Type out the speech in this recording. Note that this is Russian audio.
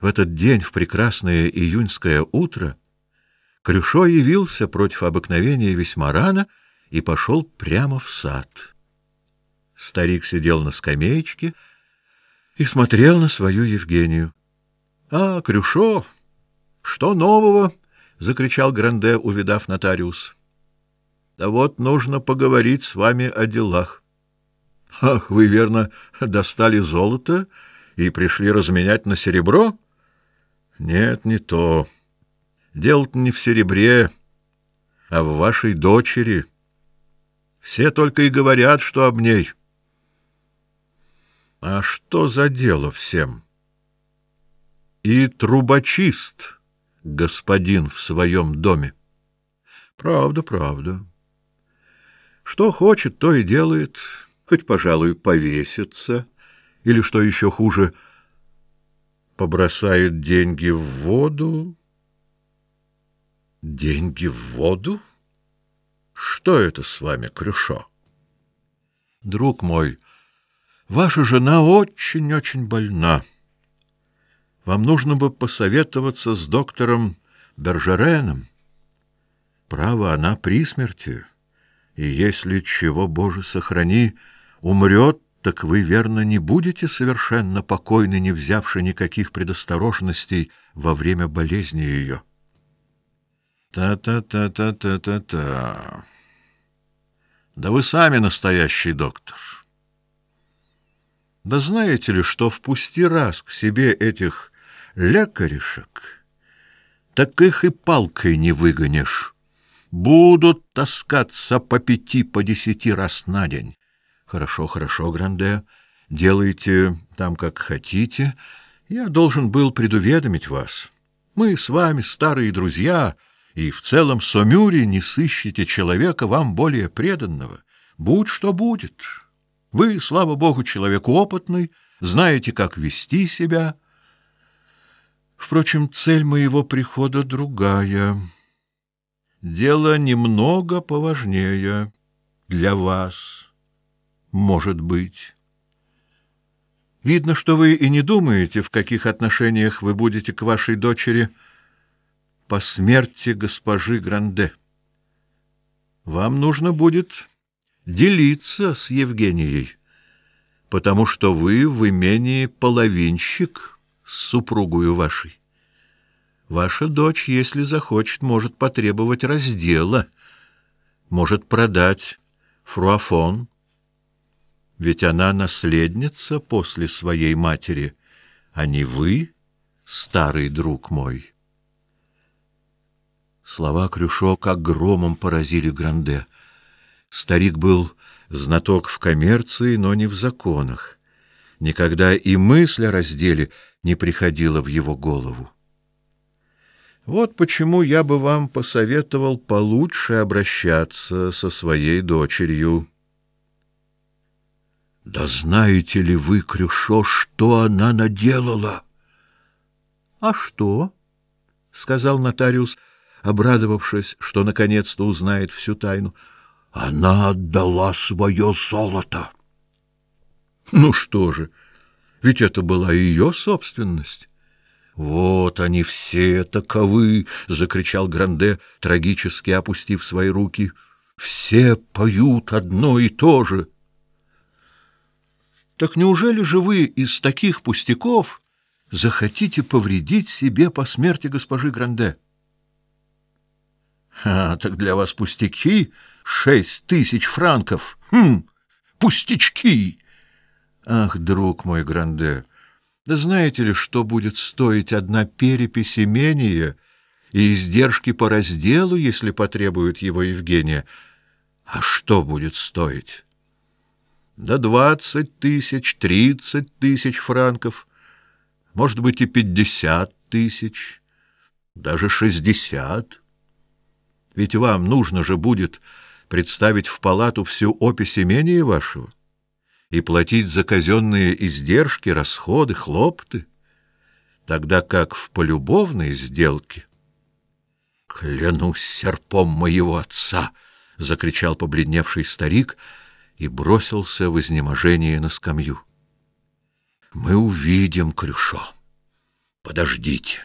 В этот день, в прекрасное июньское утро, Крюшо явился против обыкновения весьма рано и пошел прямо в сад. Старик сидел на скамеечке и смотрел на свою Евгению. — А, Крюшо, что нового? — закричал Гранде, увидав нотариус. — Да вот нужно поговорить с вами о делах. — Ах, вы, верно, достали золото и пришли разменять на серебро? — нет, не то. Дело-то не в серебре, а в вашей дочери. Все только и говорят, что об ней. А что за дело всем? И трубочист, господин в своем доме. Правда, правда. Что хочет, то и делает, хоть, пожалуй, повесится, или, что еще хуже — побросает деньги в воду. Деньги в воду? Что это с вами, Крюшо? Друг мой, ваша жена очень-очень больна. Вам нужно бы посоветоваться с доктором Бержереном. Право, она при смерти, и если чего, Боже, сохрани, умрет так вы, верно, не будете совершенно покойны, не взявши никаких предосторожностей во время болезни ее. Та-та-та-та-та-та-та. Да вы сами настоящий доктор. Да знаете ли, что впусти раз к себе этих лекаришек, так их и палкой не выгонишь. Будут таскаться по пяти, по десяти раз на день. Хорошо, хорошо, Гранде. Делайте там, как хотите. Я должен был предуведомить вас. Мы с вами старые друзья, и в целом Сомюре не сыщете человека вам более преданного. Будь что будет. Вы, слава богу, человек опытный, знаете, как вести себя. Впрочем, цель моего прихода другая. Дело немного поважнее для вас может быть. Видно, что вы и не думаете, в каких отношениях вы будете к вашей дочери по смерти госпожи Гранде. Вам нужно будет делиться с Евгенией, потому что вы в имении половинщик с супругою вашей. Ваша дочь, если захочет, может потребовать раздела, может продать фруафон, ведь она наследница после своей матери, а не вы, старый друг мой. Слова Крюшо как громом поразили Гранде. Старик был знаток в коммерции, но не в законах. Никогда и мысль о разделе не приходила в его голову. Вот почему я бы вам посоветовал получше обращаться со своей дочерью. Да знаете ли вы, Крюшо, что она наделала? — А что? — сказал нотариус, обрадовавшись, что наконец-то узнает всю тайну. — Она отдала свое золото. — Ну что же, ведь это была ее собственность. — Вот они все таковы! — закричал Гранде, трагически опустив свои руки. — Все поют одно и то же. — так неужели же вы из таких пустяков захотите повредить себе по смерти госпожи Гранде? А, так для вас пустяки шесть тысяч франков. Хм, пустячки! Ах, друг мой Гранде, да знаете ли, что будет стоить одна перепись имения и издержки по разделу, если потребует его Евгения? А что будет стоить? Да двадцать тысяч, тридцать тысяч франков, может быть и пятьдесят тысяч, даже шестьдесят. Ведь вам нужно же будет представить в палату всю опись имения вашего и платить за казенные издержки, расходы, хлопты, тогда как в полюбовной сделке. — Клянусь серпом моего отца! — закричал побледневший старик — и бросился в изнеможение на скамью. Мы увидим, Крюшо. Подождите.